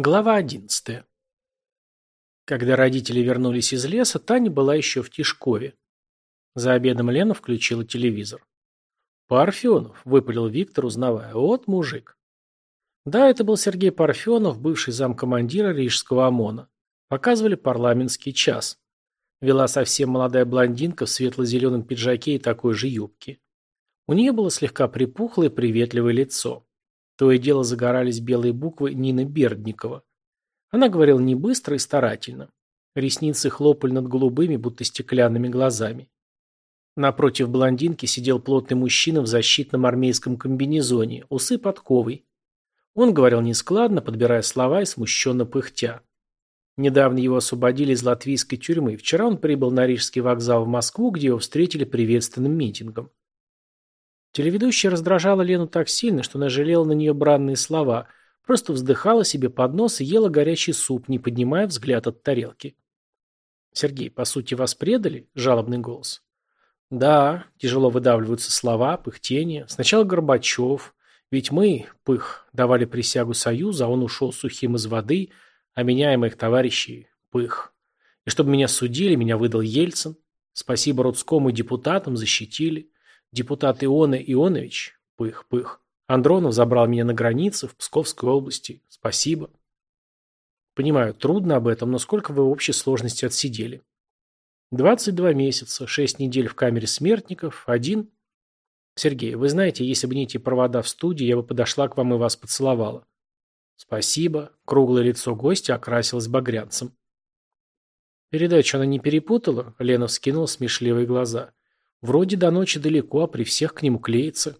Глава 11. Когда родители вернулись из леса, Таня была еще в Тишкове. За обедом Лена включила телевизор. «Парфенов», — выпалил Виктор, узнавая, — «вот мужик». Да, это был Сергей Парфенов, бывший замкомандира Рижского ОМОНа. Показывали парламентский час. Вела совсем молодая блондинка в светло-зеленом пиджаке и такой же юбке. У нее было слегка припухлое приветливое лицо. То и дело загорались белые буквы Нины Бердникова. Она говорила не быстро и старательно. Ресницы хлопали над голубыми, будто стеклянными глазами. Напротив блондинки сидел плотный мужчина в защитном армейском комбинезоне, усы подковой. Он говорил нескладно, подбирая слова и смущенно пыхтя. Недавно его освободили из латвийской тюрьмы. Вчера он прибыл на Рижский вокзал в Москву, где его встретили приветственным митингом. Телеведущая раздражала Лену так сильно, что она жалела на нее бранные слова, просто вздыхала себе под нос и ела горячий суп, не поднимая взгляд от тарелки. «Сергей, по сути, вас предали?» – жалобный голос. «Да», – тяжело выдавливаются слова, пыхтение. «Сначала Горбачев, ведь мы, пых, давали присягу Союза, а он ушел сухим из воды, а меня и моих товарищей – пых. И чтобы меня судили, меня выдал Ельцин. Спасибо Рудскому и депутатам, защитили. Депутат Иона Ионович, пых-пых, Андронов забрал меня на границе в Псковской области. Спасибо. Понимаю, трудно об этом, но сколько вы в общей сложности отсидели? 22 месяца, 6 недель в камере смертников, один... Сергей, вы знаете, если бы не эти провода в студии, я бы подошла к вам и вас поцеловала. Спасибо. Круглое лицо гостя окрасилось багрянцем. Передачу она не перепутала? Лена вскинула смешливые глаза. Вроде до ночи далеко, а при всех к нему клеится.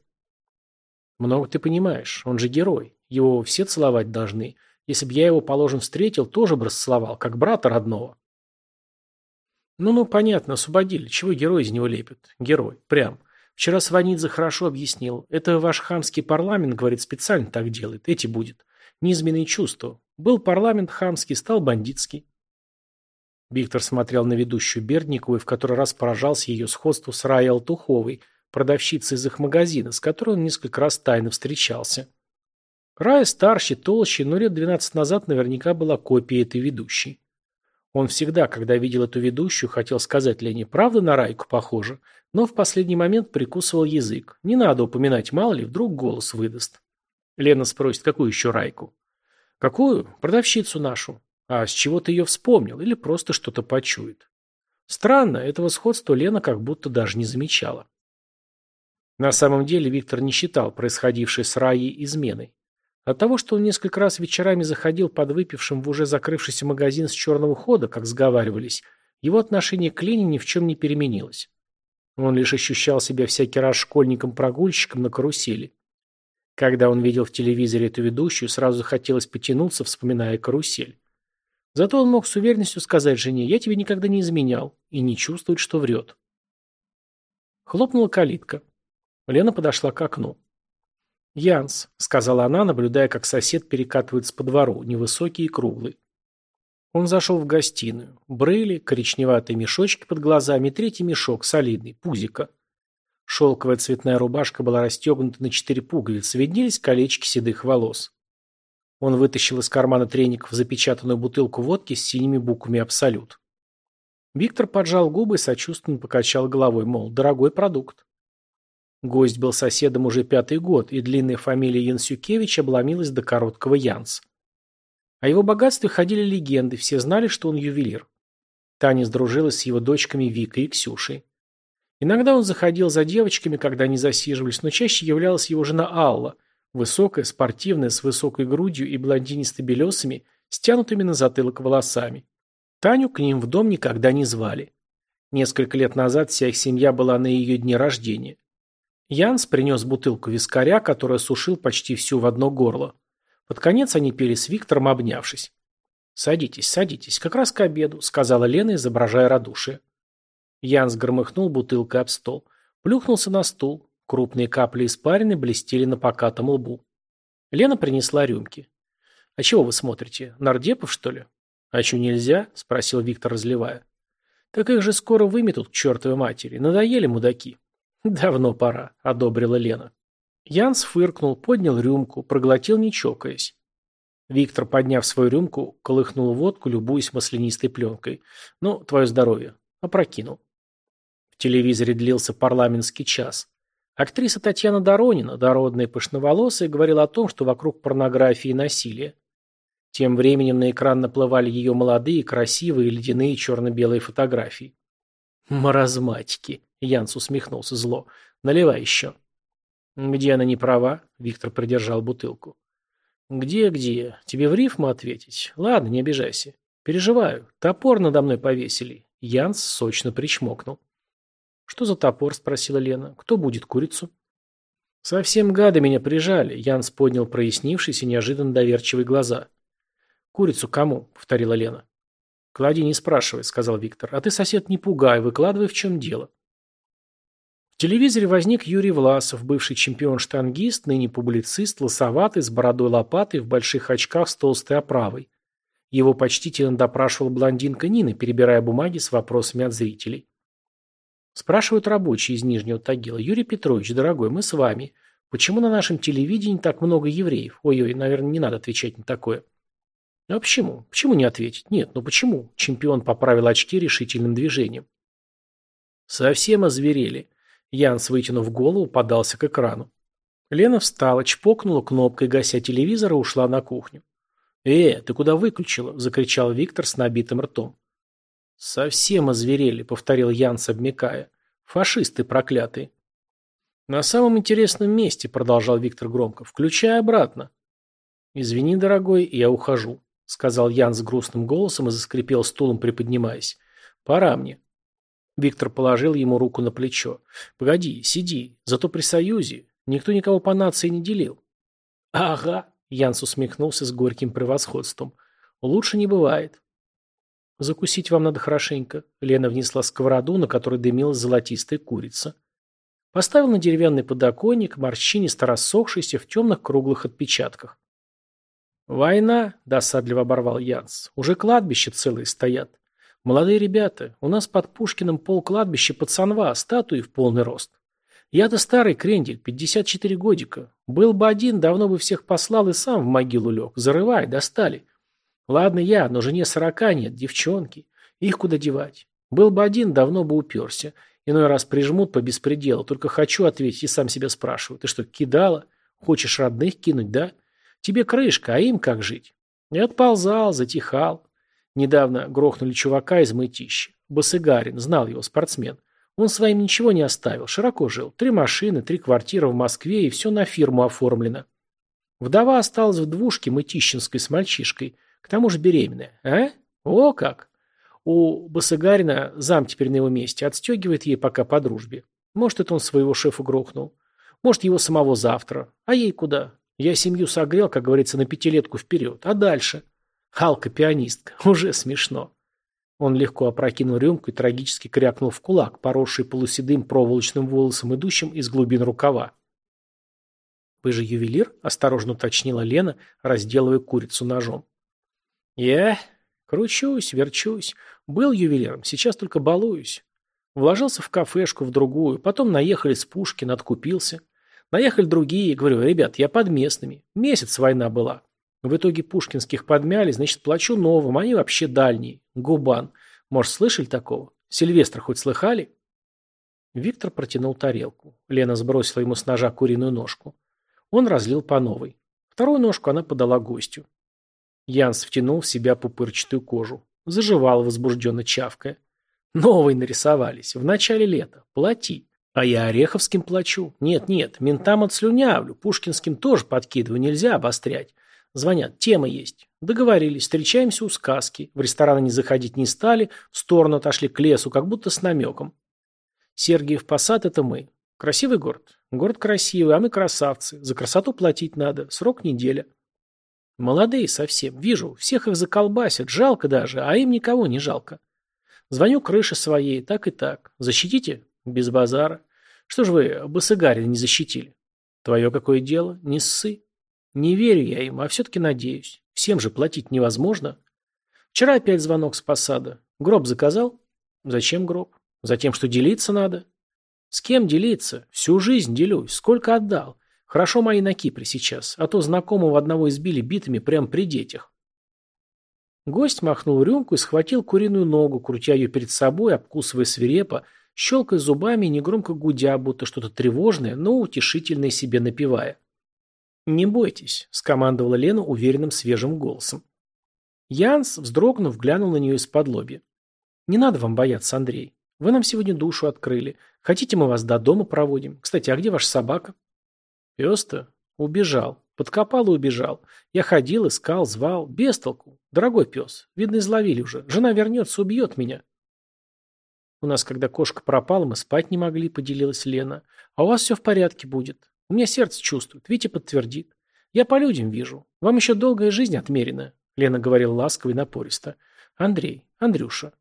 Много ты понимаешь, он же герой. Его все целовать должны. Если б я его, положим, встретил, тоже бы расцеловал, как брата родного. Ну-ну, понятно, освободили. Чего герой из него лепит? Герой, прям. Вчера Сванидзе хорошо объяснил. Это ваш хамский парламент, говорит, специально так делает. Эти будет. Низменные чувства. Был парламент хамский, стал бандитский. Виктор смотрел на ведущую Бердникову и в который раз поражался ее сходству с Раей Туховой, продавщицей из их магазина, с которой он несколько раз тайно встречался. Рая старше, толще, но лет 12 назад наверняка была копией этой ведущей. Он всегда, когда видел эту ведущую, хотел сказать Лене «правда на Райку похоже», но в последний момент прикусывал язык. Не надо упоминать, мало ли, вдруг голос выдаст. Лена спросит, какую еще Райку? «Какую? Продавщицу нашу. А с чего-то ее вспомнил или просто что-то почует. Странно, этого сходства Лена как будто даже не замечала. На самом деле Виктор не считал происходившей с Раей изменой. От того, что он несколько раз вечерами заходил под выпившим в уже закрывшийся магазин с черного хода, как сговаривались, его отношение к Лене ни в чем не переменилось. Он лишь ощущал себя всякий раз школьником-прогульщиком на карусели. Когда он видел в телевизоре эту ведущую, сразу хотелось потянуться, вспоминая карусель. Зато он мог с уверенностью сказать жене «Я тебе никогда не изменял» и не чувствует, что врет. Хлопнула калитка. Лена подошла к окну. «Янс», — сказала она, наблюдая, как сосед перекатывается по двору, невысокий и круглый. Он зашел в гостиную. Брыли, коричневатые мешочки под глазами, третий мешок, солидный, пузика. Шелковая цветная рубашка была расстегнута на четыре пуговицы, виднелись колечки седых волос. Он вытащил из кармана треников запечатанную бутылку водки с синими буквами «Абсолют». Виктор поджал губы и сочувственно покачал головой, мол, дорогой продукт. Гость был соседом уже пятый год, и длинная фамилия Янсюкевич обломилась до короткого Янс. О его богатстве ходили легенды, все знали, что он ювелир. Таня сдружилась с его дочками Викой и Ксюшей. Иногда он заходил за девочками, когда они засиживались, но чаще являлась его жена Алла – Высокая, спортивная, с высокой грудью и блондинистыми белесами, стянутыми на затылок волосами. Таню к ним в дом никогда не звали. Несколько лет назад вся их семья была на ее дне рождения. Янс принес бутылку вискаря, которая сушил почти всю в одно горло. Под конец они пили с Виктором, обнявшись. «Садитесь, садитесь, как раз к обеду», — сказала Лена, изображая радушие. Янс громыхнул бутылкой об стол. Плюхнулся на стул, Крупные капли испарины блестели на покатом лбу. Лена принесла рюмки. «А чего вы смотрите? Нардепов, что ли?» «А еще нельзя?» – спросил Виктор, разливая. «Так их же скоро выметут к чертовой матери. Надоели мудаки». «Давно пора», – одобрила Лена. Янс фыркнул, поднял рюмку, проглотил, не чокаясь. Виктор, подняв свою рюмку, колыхнул водку, любуясь маслянистой пленкой. «Ну, твое здоровье». Опрокинул. В телевизоре длился парламентский час. Актриса Татьяна Доронина, дородная и пышноволосая, говорила о том, что вокруг порнографии и насилия. Тем временем на экран наплывали ее молодые, красивые, ледяные черно-белые фотографии. «Маразматики!» — Янс усмехнулся зло. «Наливай еще». «Где она не права?» — Виктор придержал бутылку. «Где-где? Тебе в рифму ответить? Ладно, не обижайся. Переживаю. Топор надо мной повесили». Янс сочно причмокнул. «Что за топор?» – спросила Лена. «Кто будет курицу?» «Совсем гады меня прижали», – Янс поднял прояснившиеся неожиданно доверчивые глаза. «Курицу кому?» – повторила Лена. «Клади, не спрашивай», – сказал Виктор. «А ты, сосед, не пугай, выкладывай, в чем дело». В телевизоре возник Юрий Власов, бывший чемпион-штангист, ныне публицист, лосоватый, с бородой лопатой, в больших очках с толстой оправой. Его почтительно допрашивал блондинка Нина, перебирая бумаги с вопросами от зрителей. Спрашивают рабочие из Нижнего Тагила. Юрий Петрович, дорогой, мы с вами. Почему на нашем телевидении так много евреев? Ой-ой, наверное, не надо отвечать на такое. «Ну, а почему? Почему не ответить? Нет, ну почему? Чемпион поправил очки решительным движением. Совсем озверели. Янс, вытянув голову, подался к экрану. Лена встала, чпокнула кнопкой, гася телевизора и ушла на кухню. «Э, ты куда выключила?» – закричал Виктор с набитым ртом. «Совсем озверели», — повторил Янс обмякая. «Фашисты проклятые». «На самом интересном месте», — продолжал Виктор громко, — «включай обратно». «Извини, дорогой, я ухожу», — сказал Ян с грустным голосом и заскрипел стулом, приподнимаясь. «Пора мне». Виктор положил ему руку на плечо. «Погоди, сиди, зато при Союзе никто никого по нации не делил». «Ага», — Янс усмехнулся с горьким превосходством. «Лучше не бывает. Закусить вам надо хорошенько. Лена внесла сковороду, на которой дымила золотистая курица. Поставил на деревянный подоконник, морщинисто рассохшийся в темных круглых отпечатках. «Война!» – досадливо оборвал Янс. «Уже кладбище целые стоят. Молодые ребята, у нас под Пушкиным пол кладбища пацанва, статуи в полный рост. Я-то старый крендель, 54 годика. Был бы один, давно бы всех послал и сам в могилу лег. Зарывай, достали. Ладно я, но жене сорока нет, девчонки. Их куда девать? Был бы один, давно бы уперся. Иной раз прижмут по беспределу. Только хочу ответить и сам себя спрашиваю. Ты что, кидала? Хочешь родных кинуть, да? Тебе крышка, а им как жить? И отползал, затихал. Недавно грохнули чувака из Мытища. Басыгарин, знал его, спортсмен. Он своим ничего не оставил, широко жил. Три машины, три квартиры в Москве и все на фирму оформлено. Вдова осталась в двушке мытищинской с мальчишкой – к тому же беременная. А? О как! У Басыгарина зам теперь на его месте. Отстегивает ей пока по дружбе. Может, это он своего шефа грохнул. Может, его самого завтра. А ей куда? Я семью согрел, как говорится, на пятилетку вперед. А дальше? Халка-пианистка. Уже смешно. Он легко опрокинул рюмку и трагически крякнул в кулак, поросший полуседым проволочным волосом, идущим из глубин рукава. «Вы же ювелир?» – осторожно уточнила Лена, разделывая курицу ножом. Я? Кручусь, верчусь. Был ювелиром, сейчас только балуюсь. Вложился в кафешку, в другую, потом наехали с Пушки, надкупился, Наехали другие, говорю, ребят, я под местными. Месяц война была. В итоге пушкинских подмяли, значит, плачу новым, а они вообще дальние. Губан. Может, слышали такого? Сильвестр хоть слыхали? Виктор протянул тарелку. Лена сбросила ему с ножа куриную ножку. Он разлил по новой. Вторую ножку она подала гостю. Янс втянул в себя пупырчатую кожу. Заживал возбужденно чавкая. Новые нарисовались. В начале лета. Плати. А я Ореховским плачу. Нет-нет, ментам отслюнявлю. Пушкинским тоже подкидываю. Нельзя обострять. Звонят. Тема есть. Договорились. Встречаемся у сказки. В рестораны не заходить не стали. В сторону отошли к лесу, как будто с намеком. Сергиев Посад – это мы. Красивый город. Город красивый, а мы красавцы. За красоту платить надо. Срок неделя. Молодые совсем, вижу, всех их заколбасят, жалко даже, а им никого не жалко. Звоню крыше своей, так и так. Защитите? Без базара. Что ж вы, Басыгарин, не защитили? Твое какое дело? Не ссы. Не верю я им, а все-таки надеюсь. Всем же платить невозможно. Вчера опять звонок с посада. Гроб заказал? Зачем гроб? Затем, что делиться надо. С кем делиться? Всю жизнь делюсь. Сколько отдал? Хорошо мои накипре сейчас, а то знакомого одного избили битами прямо при детях. Гость махнул рюмку и схватил куриную ногу, крутя ее перед собой, обкусывая свирепо, щелкая зубами и негромко гудя, будто что-то тревожное, но утешительное себе напевая. «Не бойтесь», — скомандовала Лена уверенным свежим голосом. Янс, вздрогнув, глянул на нее из-под лоби. «Не надо вам бояться, Андрей. Вы нам сегодня душу открыли. Хотите, мы вас до дома проводим? Кстати, а где ваша собака?» Пёс-то убежал, подкопал и убежал. Я ходил, искал, звал, без толку. Дорогой пёс, видно, изловили уже. Жена вернётся, убьёт меня. У нас, когда кошка пропала, мы спать не могли, поделилась Лена. А у вас всё в порядке будет. У меня сердце чувствует, Витя подтвердит. Я по людям вижу. Вам ещё долгая жизнь отмерена. Лена говорила ласково и напористо. Андрей, Андрюша,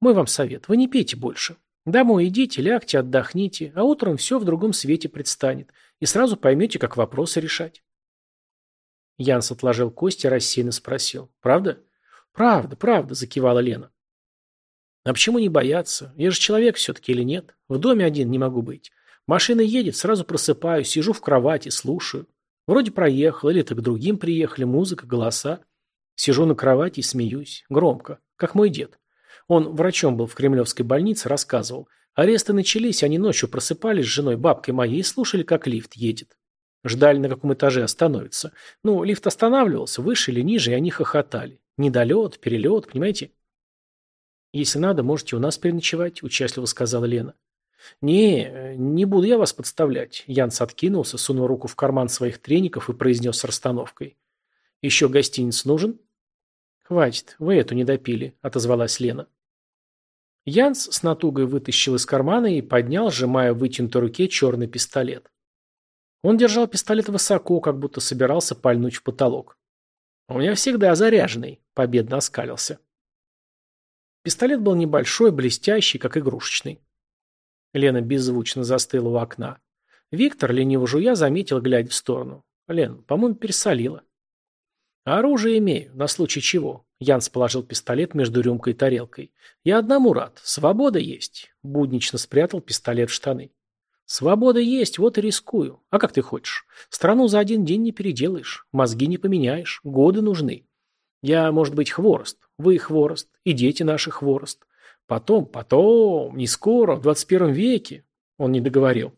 мой вам совет, вы не пейте больше. Домой идите, лягте, отдохните, а утром всё в другом свете предстанет и сразу поймете, как вопросы решать. Янс отложил кости, рассеянно спросил. «Правда?» «Правда, правда», — закивала Лена. «А почему не бояться? Я же человек все-таки или нет? В доме один не могу быть. Машина едет, сразу просыпаюсь, сижу в кровати, слушаю. Вроде проехал, или так другим приехали, музыка, голоса. Сижу на кровати и смеюсь. Громко, как мой дед. Он врачом был в кремлевской больнице, рассказывал. Аресты начались, они ночью просыпались с женой бабкой моей и слушали, как лифт едет. Ждали, на каком этаже остановится. Ну, лифт останавливался, выше или ниже, и они хохотали. Недолет, перелет, понимаете? «Если надо, можете у нас переночевать», – участливо сказала Лена. «Не, не буду я вас подставлять», – Янс откинулся, сунул руку в карман своих треников и произнес с расстановкой. «Еще гостиниц нужен?» «Хватит, вы эту не допили», – отозвалась Лена. Янс с натугой вытащил из кармана и поднял, сжимая в вытянутой руке черный пистолет. Он держал пистолет высоко, как будто собирался пальнуть в потолок. «У меня всегда заряженный», — победно оскалился. Пистолет был небольшой, блестящий, как игрушечный. Лена беззвучно застыла у окна. Виктор, лениво жуя, заметил, глядя в сторону. «Лен, по-моему, пересолила». «Оружие имею, на случай чего». Янс положил пистолет между рюмкой и тарелкой. «Я одному рад. Свобода есть». Буднично спрятал пистолет в штаны. «Свобода есть, вот и рискую. А как ты хочешь? Страну за один день не переделаешь, мозги не поменяешь, годы нужны. Я, может быть, хворост, вы хворост, и дети наши хворост. Потом, потом, не скоро, в 21 веке». Он не договорил.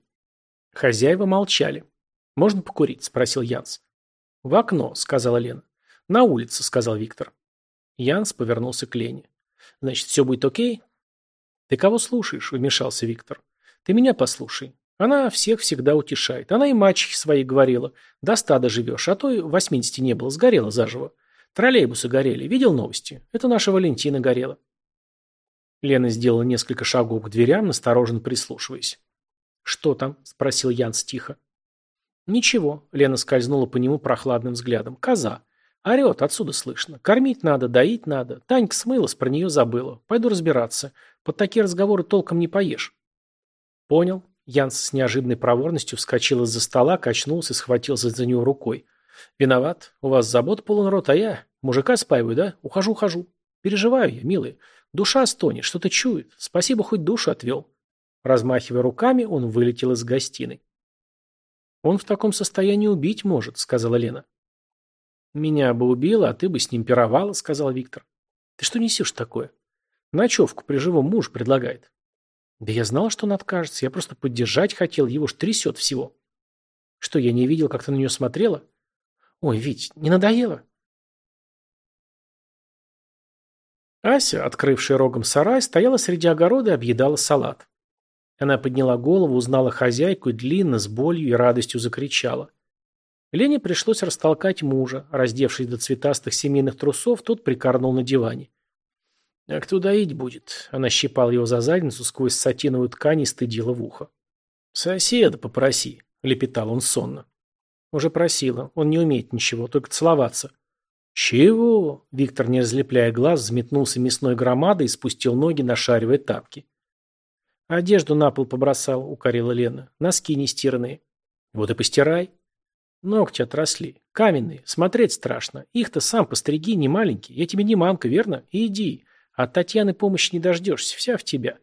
Хозяева молчали. «Можно покурить?» – спросил Янс. «В окно», – сказала Лена. «На улице», — сказал Виктор. Янс повернулся к Лене. «Значит, все будет окей?» «Ты кого слушаешь?» — вмешался Виктор. «Ты меня послушай. Она всех всегда утешает. Она и мачехе своей говорила. До стада живешь, а то и восьмидесяти не было, сгорела заживо. Троллейбусы горели. Видел новости? Это наша Валентина горела». Лена сделала несколько шагов к дверям, настороженно прислушиваясь. «Что там?» — спросил Янс тихо. «Ничего», — Лена скользнула по нему прохладным взглядом. «Коза. Орет отсюда слышно. Кормить надо, доить надо. Танька смылась, про нее забыла. Пойду разбираться. Под такие разговоры толком не поешь. Понял. Янс с неожиданной проворностью вскочил из-за стола, качнулся и схватился за нее рукой. Виноват. У вас забот полон рот, а я... Мужика спаиваю, да? Ухожу, ухожу. Переживаю я, милый. Душа стонет, что-то чует. Спасибо, хоть душу отвел. Размахивая руками, он вылетел из гостиной. «Он в таком состоянии убить может», — сказала Лена. «Меня бы убило, а ты бы с ним пировала», — сказал Виктор. «Ты что несешь такое?» «Ночевку при живом муж предлагает». «Да я знал, что он откажется. Я просто поддержать хотел. Его ж трясет всего». «Что, я не видел, как ты на нее смотрела?» «Ой, Вить, не надоело?» Ася, открывшая рогом сарай, стояла среди огорода и объедала салат. Она подняла голову, узнала хозяйку и длинно, с болью и радостью закричала. Лене пришлось растолкать мужа. Раздевшись до цветастых семейных трусов, тот прикорнул на диване. «А кто доить будет?» Она щипала его за задницу сквозь сатиновую ткань и стыдила в ухо. «Соседа попроси», — лепетал он сонно. Уже просила. Он не умеет ничего, только целоваться. «Чего?» — Виктор, не разлепляя глаз, взметнулся мясной громадой и спустил ноги, нашаривая тапки. «Одежду на пол побросал», — укорила Лена. «Носки нестиранные». «Вот и постирай». Ногти отросли, каменные, смотреть страшно. Их-то сам постриги не маленький, я тебе не мамка, верно? Иди, от Татьяны помощи не дождешься, вся в тебя.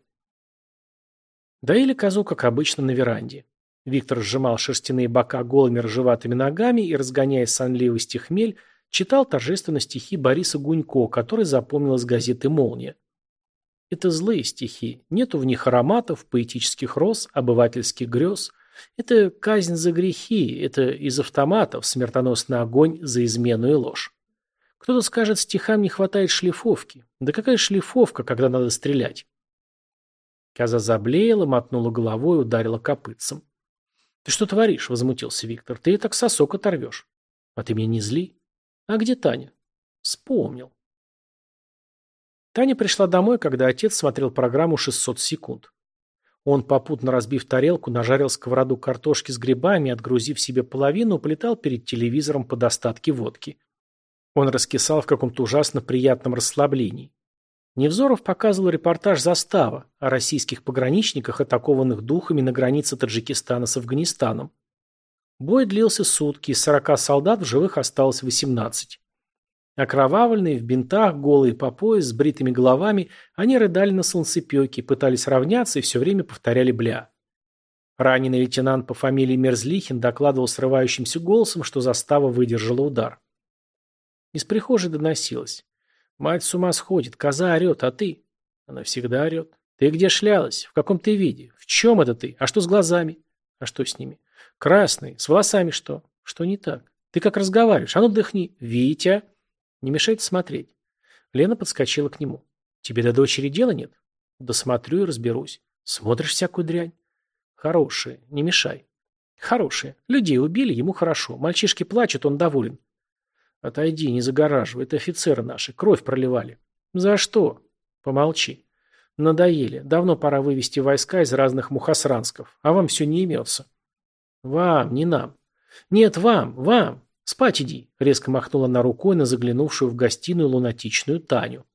Доили козу, как обычно, на веранде. Виктор сжимал шерстяные бока голыми ржеватыми ногами и, разгоняя сонливость и хмель, читал торжественно стихи Бориса Гунько, который запомнил из газеты «Молния». Это злые стихи, нету в них ароматов, поэтических роз, обывательских грез – это казнь за грехи, это из автоматов, смертоносный огонь за измену и ложь. Кто-то скажет, стихам не хватает шлифовки. Да какая шлифовка, когда надо стрелять? Коза заблеяла, мотнула головой, ударила копытцем. «Ты что творишь?» — возмутился Виктор. «Ты и так сосок оторвешь». «А ты меня не зли». «А где Таня?» «Вспомнил». Таня пришла домой, когда отец смотрел программу «600 секунд». Он попутно разбив тарелку, нажарил сковороду картошки с грибами, отгрузив себе половину, полетал перед телевизором по достатке водки. Он раскисал в каком-то ужасно приятном расслаблении. Невзоров показывал репортаж «Застава» о российских пограничниках, атакованных духами на границе Таджикистана с Афганистаном. Бой длился сутки, из 40 солдат в живых осталось 18. Окровавленные в бинтах, голые по пояс, с бритыми головами, они рыдали на солнцепеке, пытались равняться и все время повторяли «бля». Раненый лейтенант по фамилии Мерзлихин докладывал срывающимся голосом, что застава выдержала удар. Из прихожей доносилось. «Мать с ума сходит, коза орет, а ты?» «Она всегда орет. Ты где шлялась? В каком ты виде? В чем это ты? А что с глазами? А что с ними? Красный? С волосами что? Что не так? Ты как разговариваешь? А ну дыхни. Витя!» Не мешает смотреть. Лена подскочила к нему. Тебе до дочери дела нет? Досмотрю и разберусь. Смотришь всякую дрянь? Хорошие, не мешай. Хорошие. Людей убили, ему хорошо. Мальчишки плачут, он доволен. Отойди, не загораживай. Это офицеры наши. Кровь проливали. За что? Помолчи. Надоели. Давно пора вывести войска из разных мухосрансков. А вам все не имется. Вам, не нам. Нет, вам, вам. «Спать иди», — резко махнула на рукой на заглянувшую в гостиную лунатичную Таню.